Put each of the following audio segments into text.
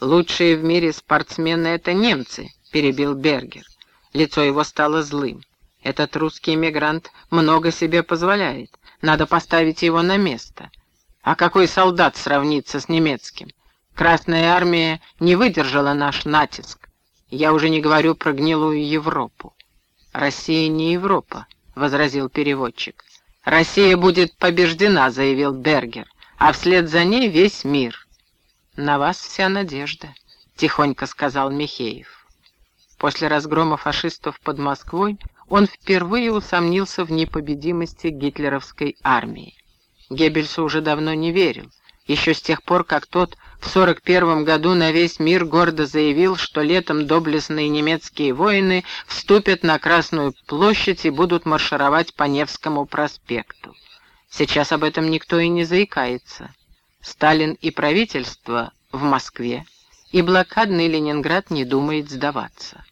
«Лучшие в мире спортсмены — это немцы», — перебил Бергер. Лицо его стало злым. «Этот русский эмигрант много себе позволяет. Надо поставить его на место. А какой солдат сравнится с немецким? Красная армия не выдержала наш натиск. Я уже не говорю про гнилую Европу. Россия не Европа, — возразил переводчик. «Россия будет побеждена», — заявил Бергер, «а вслед за ней весь мир». «На вас вся надежда», — тихонько сказал Михеев. После разгрома фашистов под Москвой он впервые усомнился в непобедимости гитлеровской армии. Геббельсу уже давно не верил, еще с тех пор, как тот в 41 году на весь мир гордо заявил, что летом доблестные немецкие воины вступят на Красную площадь и будут маршировать по Невскому проспекту. Сейчас об этом никто и не заикается. Сталин и правительство в Москве, и блокадный Ленинград не думает сдаваться.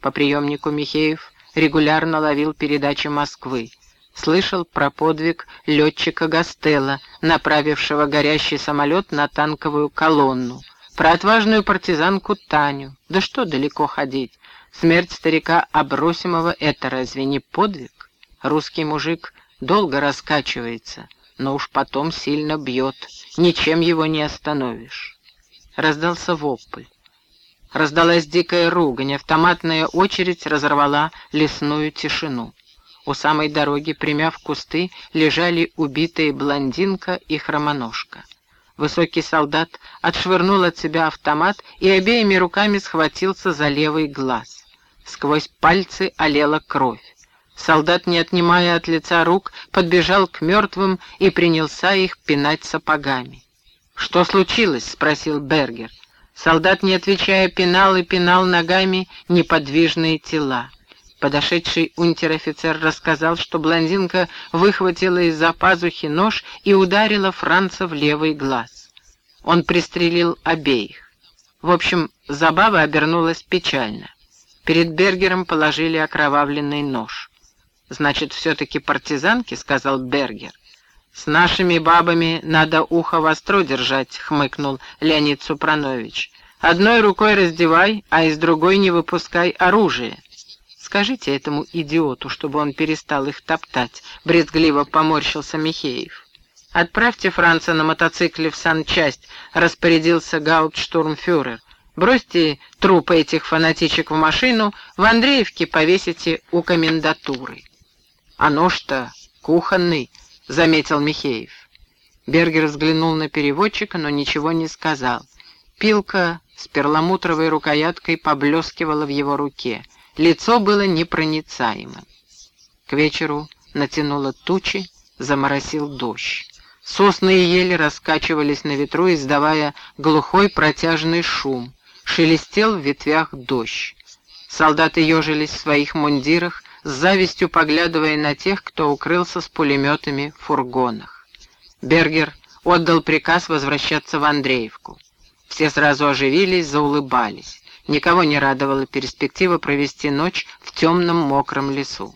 По приемнику Михеев регулярно ловил передачи Москвы, слышал про подвиг летчика Гастелла, направившего горящий самолет на танковую колонну, про отважную партизанку Таню. Да что далеко ходить? Смерть старика Обросимова — это разве не подвиг? Русский мужик долго раскачивается, но уж потом сильно бьет, ничем его не остановишь. Раздался вопль. Раздалась дикая ругань, автоматная очередь разорвала лесную тишину. У самой дороги, примяв кусты, лежали убитые блондинка и хромоножка. Высокий солдат отшвырнул от себя автомат и обеими руками схватился за левый глаз. Сквозь пальцы олела кровь. Солдат, не отнимая от лица рук, подбежал к мертвым и принялся их пинать сапогами. «Что случилось?» — спросил Бергер. Солдат, не отвечая, пинал и пинал ногами неподвижные тела. Подошедший унтер-офицер рассказал, что блондинка выхватила из-за пазухи нож и ударила Франца в левый глаз. Он пристрелил обеих. В общем, забава обернулась печально. Перед Бергером положили окровавленный нож. «Значит, все-таки партизанки?» — сказал Бергер. «С нашими бабами надо ухо востро держать», — хмыкнул Леонид Супранович. «Одной рукой раздевай, а из другой не выпускай оружие». Скажите этому идиоту, чтобы он перестал их топтать», — брезгливо поморщился Михеев. «Отправьте Франца на мотоцикле в санчасть», — распорядился гауптштурмфюрер. «Бросьте трупы этих фанатичек в машину, в Андреевке повесите у комендатуры». «А нож-то кухонный», — заметил Михеев. Бергер взглянул на переводчика, но ничего не сказал. Пилка с перламутровой рукояткой поблескивала в его руке — Лицо было непроницаемым. К вечеру натянуло тучи, заморосил дождь. Сосны и ели раскачивались на ветру, издавая глухой протяжный шум. Шелестел в ветвях дождь. Солдаты ежились в своих мундирах, с завистью поглядывая на тех, кто укрылся с пулеметами в фургонах. Бергер отдал приказ возвращаться в Андреевку. Все сразу оживились, заулыбались. Никого не радовала перспектива провести ночь в темном мокром лесу.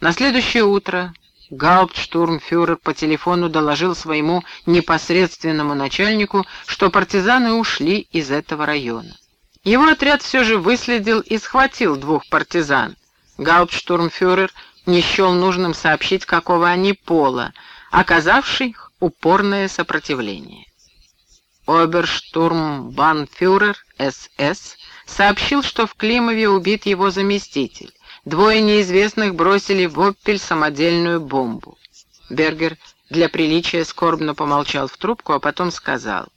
На следующее утро гауптштурмфюрер по телефону доложил своему непосредственному начальнику, что партизаны ушли из этого района. Его отряд все же выследил и схватил двух партизан. Гауптштурмфюрер не счел нужным сообщить, какого они пола, оказавших упорное сопротивление. Оберштурмбанфюрер СС сообщил, что в Климове убит его заместитель. Двое неизвестных бросили в Оппель самодельную бомбу. Бергер для приличия скорбно помолчал в трубку, а потом сказал,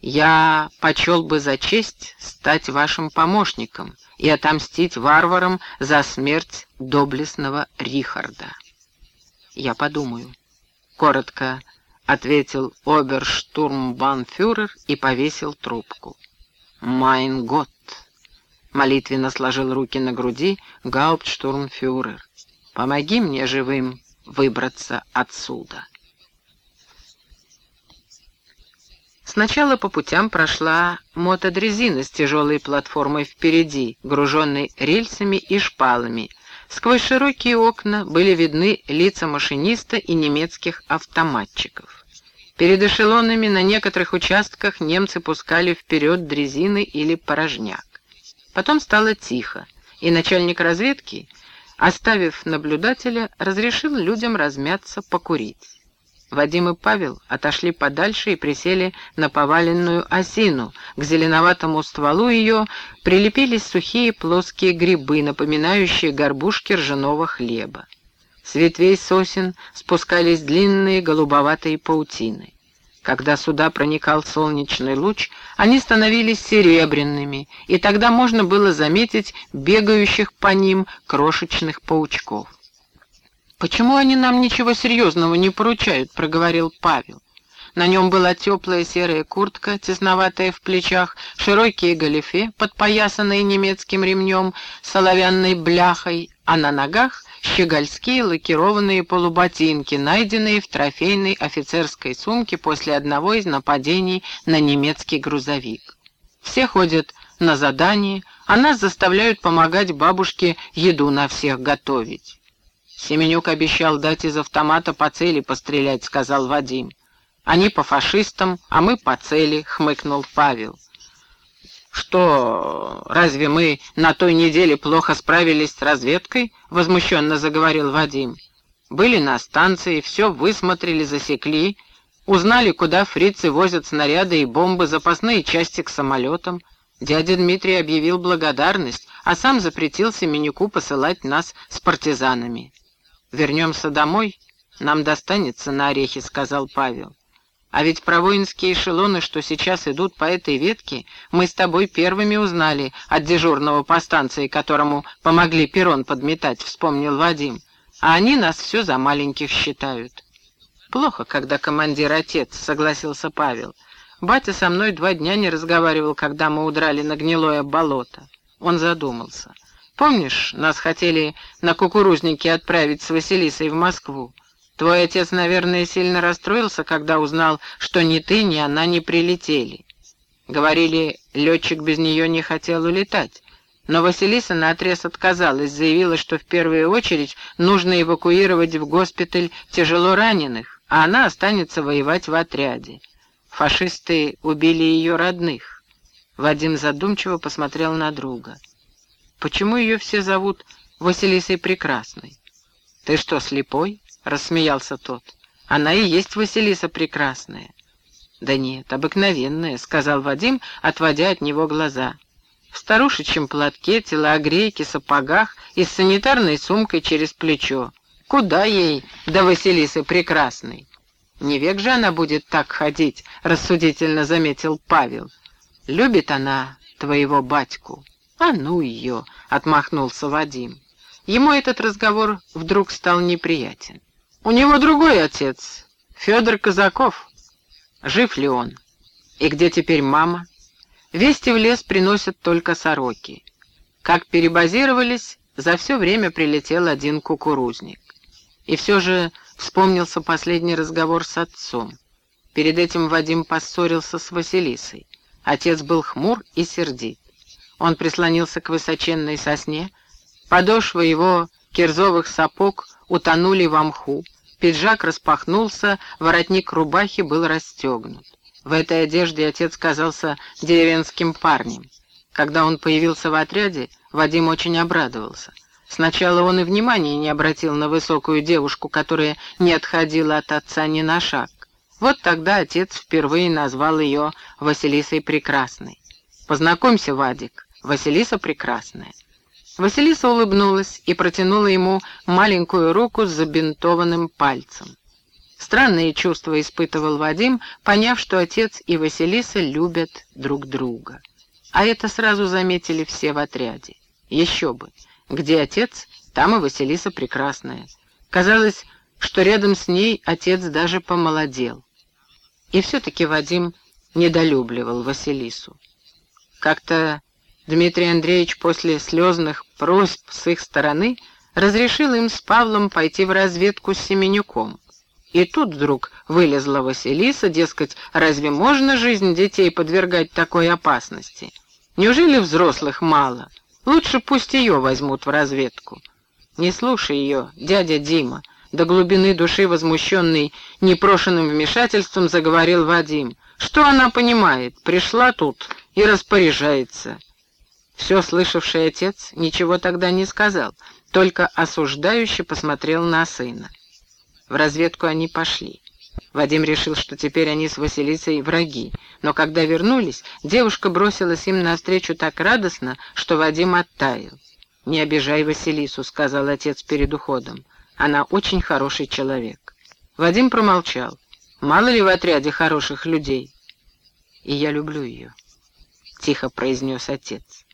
«Я почел бы за честь стать вашим помощником и отомстить варварам за смерть доблестного Рихарда». «Я подумаю», — коротко ответил оберштурмбанфюрер и повесил трубку. «Майн год!» — молитвенно сложил руки на груди гауптштурмфюрер. «Помоги мне живым выбраться отсюда!» Сначала по путям прошла мотодрезина с тяжелой платформой впереди, груженной рельсами и шпалами. Сквозь широкие окна были видны лица машиниста и немецких автоматчиков. Перед эшелонами на некоторых участках немцы пускали вперед дрезины или порожняк. Потом стало тихо, и начальник разведки, оставив наблюдателя, разрешил людям размяться, покурить. Вадим и Павел отошли подальше и присели на поваленную осину. К зеленоватому стволу ее прилепились сухие плоские грибы, напоминающие горбушки ржаного хлеба. С ветвей сосен спускались длинные голубоватые паутины. Когда сюда проникал солнечный луч, они становились серебряными, и тогда можно было заметить бегающих по ним крошечных паучков. «Почему они нам ничего серьезного не поручают?» — проговорил Павел. На нем была теплая серая куртка, тесноватая в плечах, широкие галифе, подпоясанные немецким ремнем, соловянной бляхой, а на ногах щегольские лакированные полуботинки, найденные в трофейной офицерской сумке после одного из нападений на немецкий грузовик. Все ходят на задание, а нас заставляют помогать бабушке еду на всех готовить. «Семенюк обещал дать из автомата по цели пострелять», — сказал Вадим. «Они по фашистам, а мы по цели», — хмыкнул Павел. «Что, разве мы на той неделе плохо справились с разведкой?» — возмущенно заговорил Вадим. «Были на станции, все высмотрели, засекли, узнали, куда фрицы возят снаряды и бомбы, запасные части к самолетам. Дядя Дмитрий объявил благодарность, а сам запретил Семенюку посылать нас с партизанами. «Вернемся домой, нам достанется на орехи», — сказал Павел. А ведь про воинские эшелоны, что сейчас идут по этой ветке, мы с тобой первыми узнали от дежурного по станции, которому помогли перрон подметать, вспомнил Вадим. А они нас все за маленьких считают. Плохо, когда командир отец, согласился Павел. Батя со мной два дня не разговаривал, когда мы удрали на гнилое болото. Он задумался. Помнишь, нас хотели на кукурузнике отправить с Василисой в Москву? Твой отец, наверное, сильно расстроился, когда узнал, что ни ты, ни она не прилетели. Говорили, летчик без нее не хотел улетать. Но Василиса наотрез отказалась, заявила, что в первую очередь нужно эвакуировать в госпиталь тяжело раненых, а она останется воевать в отряде. Фашисты убили ее родных. Вадим задумчиво посмотрел на друга. «Почему ее все зовут Василисой Прекрасной? Ты что, слепой?» рассмеялся тот. «Она и есть Василиса Прекрасная». «Да нет, обыкновенная», — сказал Вадим, отводя от него глаза. «В старушечьем платке, телогрейке, сапогах и с санитарной сумкой через плечо. Куда ей до Василисы Прекрасной?» «Не век же она будет так ходить», — рассудительно заметил Павел. «Любит она твоего батьку». «А ну ее!» — отмахнулся Вадим. Ему этот разговор вдруг стал неприятен. У него другой отец, Федор Казаков. Жив ли он? И где теперь мама? Вести в лес приносят только сороки. Как перебазировались, за все время прилетел один кукурузник. И все же вспомнился последний разговор с отцом. Перед этим Вадим поссорился с Василисой. Отец был хмур и сердит. Он прислонился к высоченной сосне, подошвы его кирзовых сапог утонули в мху, Пиджак распахнулся, воротник рубахи был расстегнут. В этой одежде отец казался деревенским парнем. Когда он появился в отряде, Вадим очень обрадовался. Сначала он и внимания не обратил на высокую девушку, которая не отходила от отца ни на шаг. Вот тогда отец впервые назвал ее Василисой Прекрасной. «Познакомься, Вадик, Василиса Прекрасная». Василиса улыбнулась и протянула ему маленькую руку с забинтованным пальцем. Странные чувства испытывал Вадим, поняв, что отец и Василиса любят друг друга. А это сразу заметили все в отряде. Еще бы. Где отец, там и Василиса прекрасная. Казалось, что рядом с ней отец даже помолодел. И все-таки Вадим недолюбливал Василису. Как-то Дмитрий Андреевич после слезных просьб с их стороны разрешил им с Павлом пойти в разведку с Семенюком. И тут вдруг вылезла Василиса, дескать, разве можно жизнь детей подвергать такой опасности? Неужели взрослых мало? Лучше пусть ее возьмут в разведку. Не слушай ее, дядя Дима, До глубины души возмущенный непрошенным вмешательством заговорил Вадим. Что она понимает? Пришла тут и распоряжается. Все слышавший отец ничего тогда не сказал, только осуждающе посмотрел на сына. В разведку они пошли. Вадим решил, что теперь они с Василисой враги, но когда вернулись, девушка бросилась им навстречу так радостно, что Вадим оттаял. «Не обижай Василису», — сказал отец перед уходом. «Она очень хороший человек». Вадим промолчал. «Мало ли в отряде хороших людей?» «И я люблю ее», — тихо произнес отец.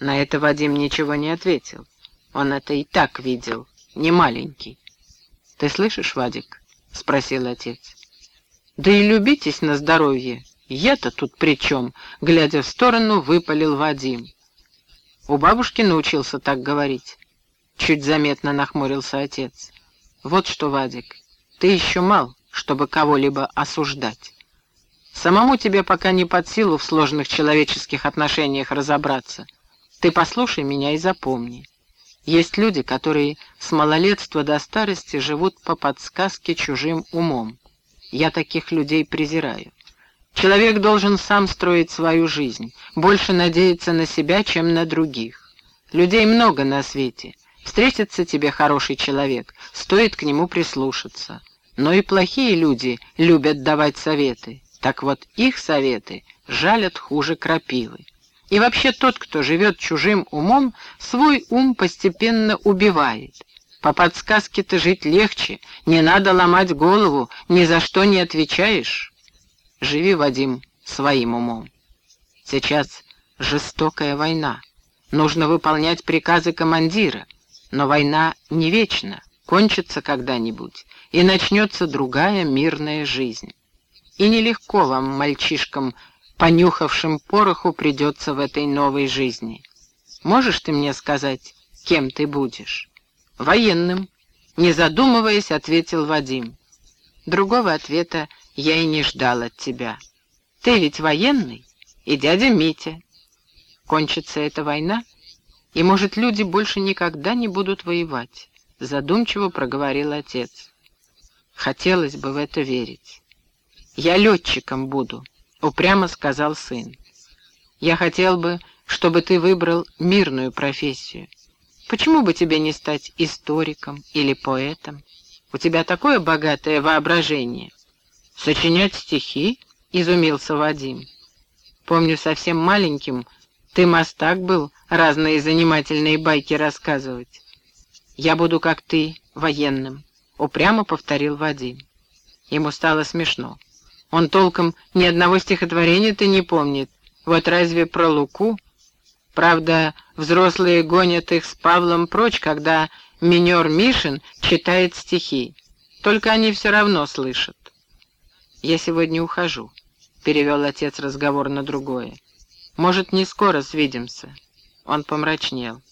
На это Вадим ничего не ответил. Он это и так видел, не маленький. «Ты слышишь, Вадик?» — спросил отец. «Да и любитесь на здоровье. Я-то тут при чем?» — глядя в сторону, выпалил Вадим. У бабушки научился так говорить. Чуть заметно нахмурился отец. «Вот что, Вадик, ты еще мал, чтобы кого-либо осуждать. Самому тебе пока не под силу в сложных человеческих отношениях разобраться». Ты послушай меня и запомни. Есть люди, которые с малолетства до старости живут по подсказке чужим умом. Я таких людей презираю. Человек должен сам строить свою жизнь, больше надеяться на себя, чем на других. Людей много на свете. Встретится тебе хороший человек, стоит к нему прислушаться. Но и плохие люди любят давать советы. Так вот, их советы жалят хуже крапивы. И вообще тот, кто живет чужим умом, свой ум постепенно убивает. По подсказке-то жить легче, не надо ломать голову, ни за что не отвечаешь. Живи, Вадим, своим умом. Сейчас жестокая война. Нужно выполнять приказы командира. Но война не вечна, кончится когда-нибудь, и начнется другая мирная жизнь. И нелегко вам, мальчишкам, понюхавшим пороху придется в этой новой жизни. Можешь ты мне сказать, кем ты будешь? Военным. Не задумываясь, ответил Вадим. Другого ответа я и не ждал от тебя. Ты ведь военный и дядя Митя. Кончится эта война, и, может, люди больше никогда не будут воевать, задумчиво проговорил отец. Хотелось бы в это верить. Я летчиком буду, — упрямо сказал сын. «Я хотел бы, чтобы ты выбрал мирную профессию. Почему бы тебе не стать историком или поэтом? У тебя такое богатое воображение». «Сочинять стихи?» — изумился Вадим. «Помню, совсем маленьким ты мастак был разные занимательные байки рассказывать. Я буду, как ты, военным», — упрямо повторил Вадим. Ему стало смешно. Он толком ни одного стихотворения-то не помнит. Вот разве про Луку? Правда, взрослые гонят их с Павлом прочь, когда минер Мишин читает стихи. Только они все равно слышат. «Я сегодня ухожу», — перевел отец разговор на другое. «Может, не скоро свидимся?» Он помрачнел.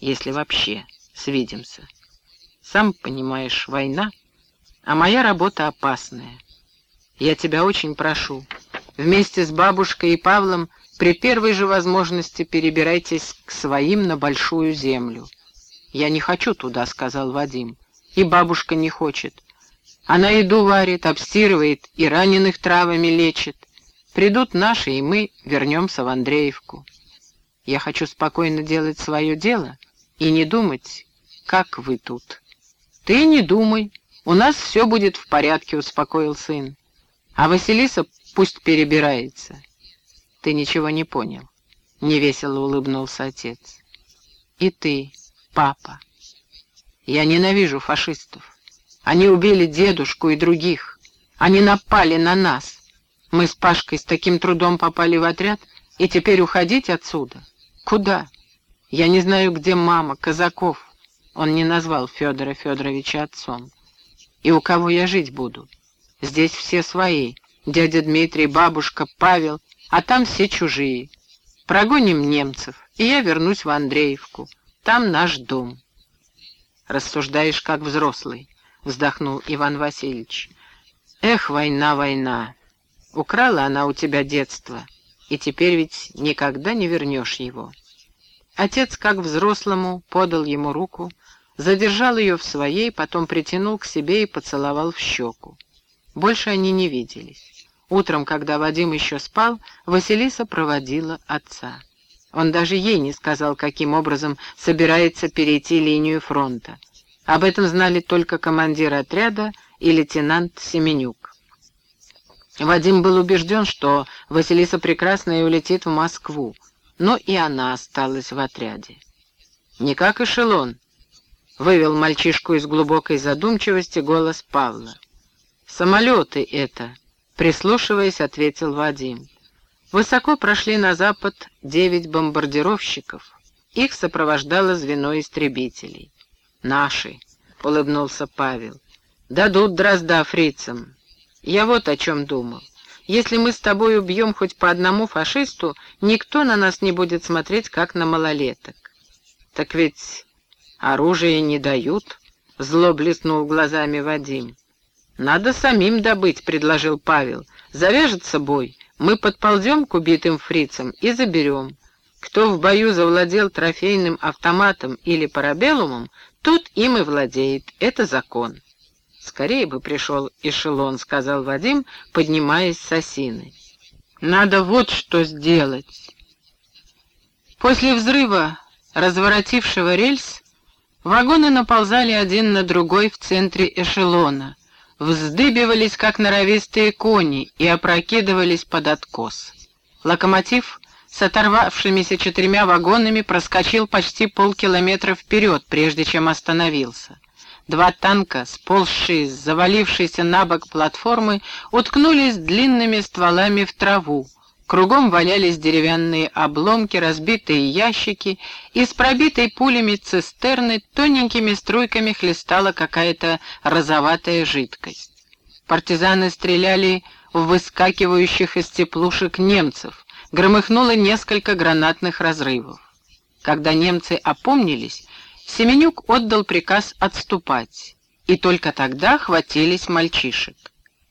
«Если вообще свидимся. Сам понимаешь, война, а моя работа опасная. Я тебя очень прошу, вместе с бабушкой и Павлом при первой же возможности перебирайтесь к своим на большую землю. Я не хочу туда, сказал Вадим, и бабушка не хочет. Она еду варит, обстирывает и раненых травами лечит. Придут наши, и мы вернемся в Андреевку. Я хочу спокойно делать свое дело и не думать, как вы тут. Ты не думай, у нас все будет в порядке, успокоил сын. А Василиса пусть перебирается. Ты ничего не понял. Невесело улыбнулся отец. И ты, папа. Я ненавижу фашистов. Они убили дедушку и других. Они напали на нас. Мы с Пашкой с таким трудом попали в отряд, и теперь уходить отсюда? Куда? Я не знаю, где мама, Казаков. Он не назвал Федора Федоровича отцом. И у кого я жить буду? Здесь все свои. Дядя Дмитрий, бабушка, Павел, а там все чужие. Прогоним немцев, и я вернусь в Андреевку. Там наш дом. Рассуждаешь, как взрослый, вздохнул Иван Васильевич. Эх, война, война. Украла она у тебя детство, и теперь ведь никогда не вернешь его. Отец, как взрослому, подал ему руку, задержал ее в своей, потом притянул к себе и поцеловал в щеку. Больше они не виделись. Утром, когда Вадим еще спал, Василиса проводила отца. Он даже ей не сказал, каким образом собирается перейти линию фронта. Об этом знали только командир отряда и лейтенант Семенюк. Вадим был убежден, что Василиса Прекрасная улетит в Москву, но и она осталась в отряде. «Не как эшелон», — вывел мальчишку из глубокой задумчивости голос Павла. «Самолеты это», — прислушиваясь, ответил Вадим. Высоко прошли на запад девять бомбардировщиков. Их сопровождало звено истребителей. «Наши», — улыбнулся Павел. «Дадут дрозда фрицам. Я вот о чем думал. Если мы с тобой убьем хоть по одному фашисту, никто на нас не будет смотреть, как на малолеток. Так ведь оружие не дают, — зло блеснул глазами Вадим. «Надо самим добыть», — предложил Павел. «Завяжется бой, мы подползем к убитым фрицам и заберем. Кто в бою завладел трофейным автоматом или парабеллумом, тот им и владеет. Это закон». «Скорее бы пришел эшелон», — сказал Вадим, поднимаясь с осины. «Надо вот что сделать». После взрыва, разворотившего рельс, вагоны наползали один на другой в центре эшелона — вздыбивались, как норовистые кони, и опрокидывались под откос. Локомотив с оторвавшимися четырьмя вагонами проскочил почти полкилометра вперед, прежде чем остановился. Два танка, сползшие с завалившейся на бок платформы, уткнулись длинными стволами в траву, Кругом валялись деревянные обломки, разбитые ящики, из пробитой пулями цистерны тоненькими струйками хлестала какая-то розоватая жидкость. Партизаны стреляли в выскакивающих из теплушек немцев, громыхнуло несколько гранатных разрывов. Когда немцы опомнились, Семенюк отдал приказ отступать, и только тогда хватились мальчишек.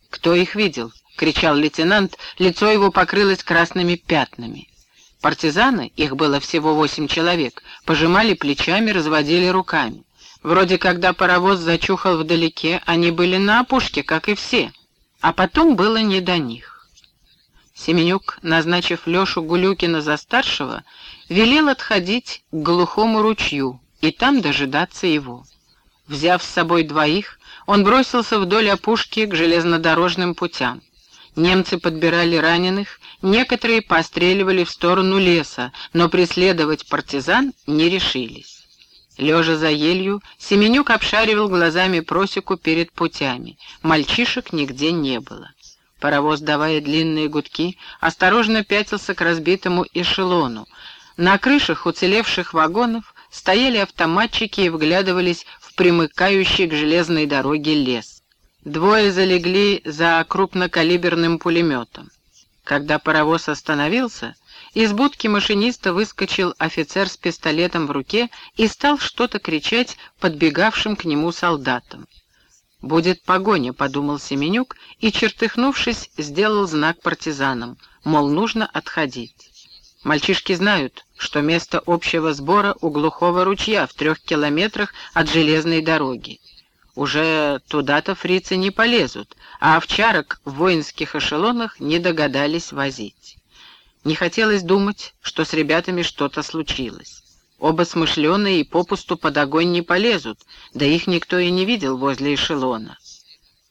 Кто их видел? — кричал лейтенант, лицо его покрылось красными пятнами. Партизаны, их было всего восемь человек, пожимали плечами, разводили руками. Вроде когда паровоз зачухал вдалеке, они были на опушке, как и все. А потом было не до них. Семенюк, назначив Лешу Гулюкина за старшего, велел отходить к глухому ручью и там дожидаться его. Взяв с собой двоих, он бросился вдоль опушки к железнодорожным путям. Немцы подбирали раненых, некоторые постреливали в сторону леса, но преследовать партизан не решились. Лежа за елью, Семенюк обшаривал глазами просеку перед путями. Мальчишек нигде не было. Паровоз, давая длинные гудки, осторожно пятился к разбитому эшелону. На крышах уцелевших вагонов стояли автоматчики и вглядывались в примыкающий к железной дороге лес. Двое залегли за крупнокалиберным пулеметом. Когда паровоз остановился, из будки машиниста выскочил офицер с пистолетом в руке и стал что-то кричать подбегавшим к нему солдатам. «Будет погоня», — подумал Семенюк и, чертыхнувшись, сделал знак партизанам, мол, нужно отходить. Мальчишки знают, что место общего сбора у глухого ручья в трех километрах от железной дороги. Уже туда-то фрицы не полезут, а овчарок в воинских эшелонах не догадались возить. Не хотелось думать, что с ребятами что-то случилось. Оба смышленые и попусту под огонь не полезут, да их никто и не видел возле эшелона.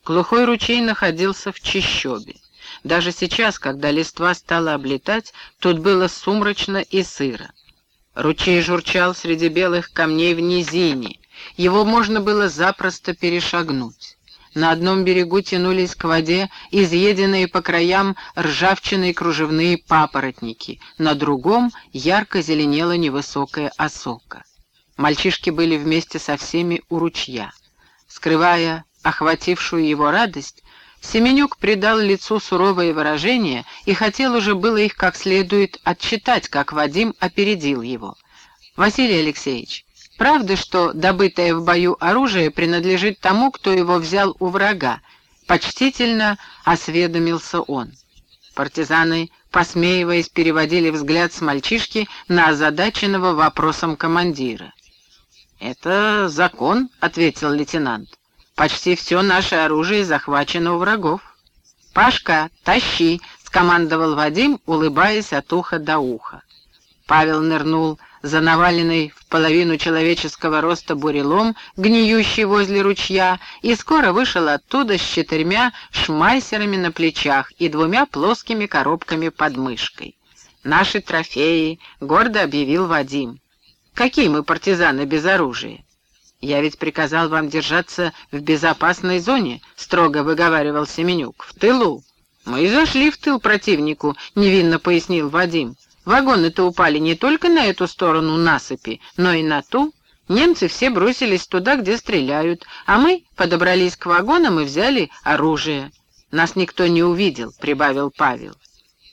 Глухой ручей находился в чищобе. Даже сейчас, когда листва стала облетать, тут было сумрачно и сыро. Ручей журчал среди белых камней в низине, его можно было запросто перешагнуть. На одном берегу тянулись к воде изъеденные по краям ржавчиной кружевные папоротники, на другом ярко зеленела невысокая осока. Мальчишки были вместе со всеми у ручья. Скрывая охватившую его радость, Семенюк придал лицу суровое выражение и хотел уже было их как следует отчитать, как Вадим опередил его. «Василий Алексеевич, Правда, что добытое в бою оружие принадлежит тому, кто его взял у врага? Почтительно осведомился он. Партизаны, посмеиваясь, переводили взгляд с мальчишки на озадаченного вопросом командира. «Это закон», — ответил лейтенант. «Почти все наше оружие захвачено у врагов». «Пашка, тащи!» — скомандовал Вадим, улыбаясь от уха до уха. Павел нырнул за наваленный в половину человеческого роста бурелом, гниющий возле ручья, и скоро вышел оттуда с четырьмя шмайсерами на плечах и двумя плоскими коробками под мышкой. «Наши трофеи», — гордо объявил Вадим. «Какие мы партизаны без оружия?» «Я ведь приказал вам держаться в безопасной зоне», — строго выговаривал Семенюк. «В тылу». «Мы зашли в тыл противнику», — невинно пояснил Вадим. Вагоны-то упали не только на эту сторону насыпи, но и на ту. Немцы все бросились туда, где стреляют, а мы подобрались к вагонам и взяли оружие. Нас никто не увидел, прибавил Павел.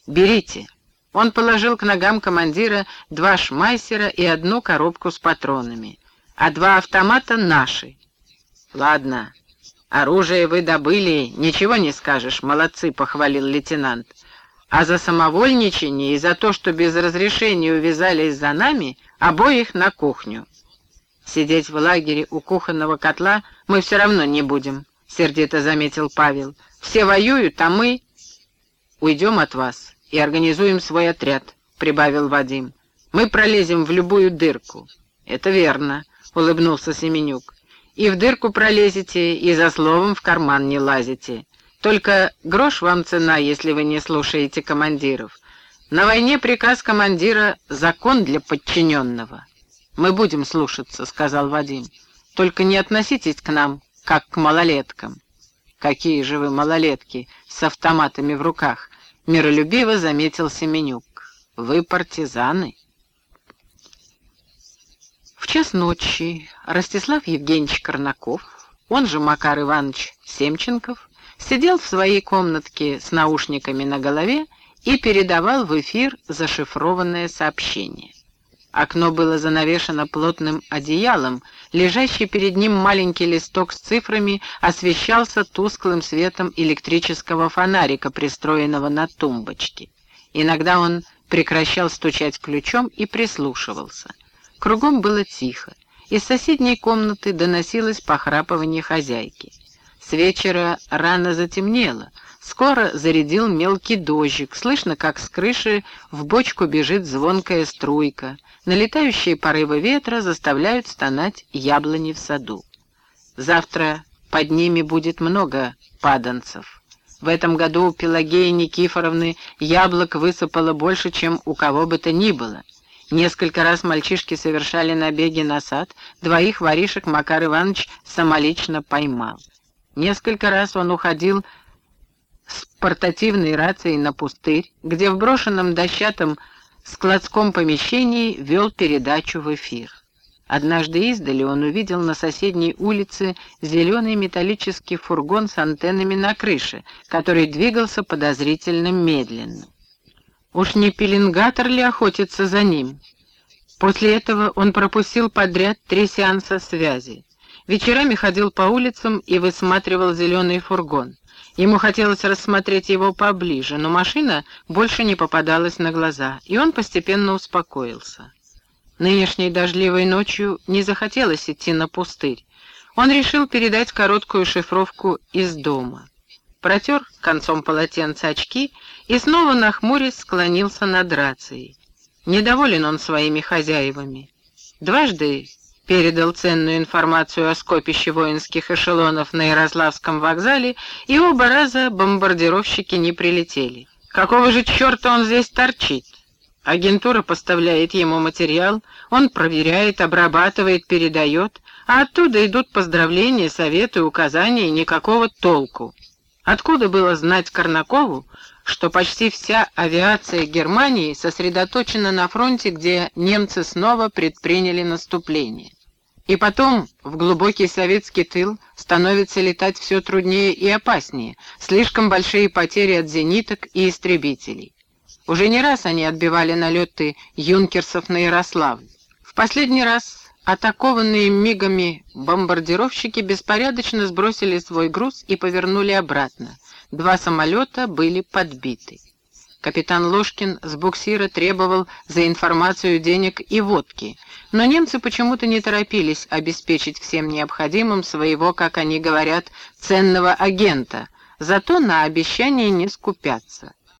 Берите. Он положил к ногам командира два шмайсера и одну коробку с патронами, а два автомата наши. Ладно, оружие вы добыли, ничего не скажешь, молодцы, похвалил лейтенант. А за самовольничание и за то, что без разрешения увязались за нами, обоих на кухню. Сидеть в лагере у кухонного котла мы все равно не будем, — сердито заметил Павел. Все воюют, а мы... Уйдем от вас и организуем свой отряд, — прибавил Вадим. Мы пролезем в любую дырку. Это верно, — улыбнулся Семенюк. И в дырку пролезете, и за словом в карман не лазите. Только грош вам цена, если вы не слушаете командиров. На войне приказ командира — закон для подчиненного. Мы будем слушаться, — сказал Вадим. Только не относитесь к нам, как к малолеткам. Какие же вы малолетки с автоматами в руках, — миролюбиво заметил Семенюк. Вы партизаны. В час ночи Ростислав Евгеньевич Корнаков, он же Макар Иванович Семченков, сидел в своей комнатке с наушниками на голове и передавал в эфир зашифрованное сообщение. Окно было занавешено плотным одеялом, лежащий перед ним маленький листок с цифрами освещался тусклым светом электрического фонарика, пристроенного на тумбочке. Иногда он прекращал стучать ключом и прислушивался. Кругом было тихо. Из соседней комнаты доносилось похрапывание хозяйки. С вечера рано затемнело. Скоро зарядил мелкий дождик. Слышно, как с крыши в бочку бежит звонкая струйка. Налетающие порывы ветра заставляют стонать яблони в саду. Завтра под ними будет много паданцев. В этом году у Пелагеи Никифоровны яблок высыпало больше, чем у кого бы то ни было. Несколько раз мальчишки совершали набеги на сад, двоих воришек Макар Иванович самолично поймал. Несколько раз он уходил с портативной рацией на пустырь, где в брошенном дощатом складском помещении вел передачу в эфир. Однажды издали он увидел на соседней улице зеленый металлический фургон с антеннами на крыше, который двигался подозрительно медленно. Уж не пеленгатор ли охотится за ним? После этого он пропустил подряд три сеанса связи. Вечерами ходил по улицам и высматривал зеленый фургон. Ему хотелось рассмотреть его поближе, но машина больше не попадалась на глаза, и он постепенно успокоился. Нынешней дождливой ночью не захотелось идти на пустырь. Он решил передать короткую шифровку из дома. Протер концом полотенца очки и снова нахмурясь склонился над рацией. Недоволен он своими хозяевами. Дважды передал ценную информацию о скопище воинских эшелонов на Ярославском вокзале, и оба раза бомбардировщики не прилетели. Какого же черта он здесь торчит? Агентура поставляет ему материал, он проверяет, обрабатывает, передает, а оттуда идут поздравления, советы, указания никакого толку. Откуда было знать Корнакову, что почти вся авиация Германии сосредоточена на фронте, где немцы снова предприняли наступление? И потом в глубокий советский тыл становится летать все труднее и опаснее, слишком большие потери от зениток и истребителей. Уже не раз они отбивали налеты юнкерсов на Ярославль. В последний раз атакованные мигами бомбардировщики беспорядочно сбросили свой груз и повернули обратно. Два самолета были подбиты. Капитан Ложкин с буксира требовал за информацию денег и водки, но немцы почему-то не торопились обеспечить всем необходимым своего, как они говорят, ценного агента, зато на обещание не скупятся.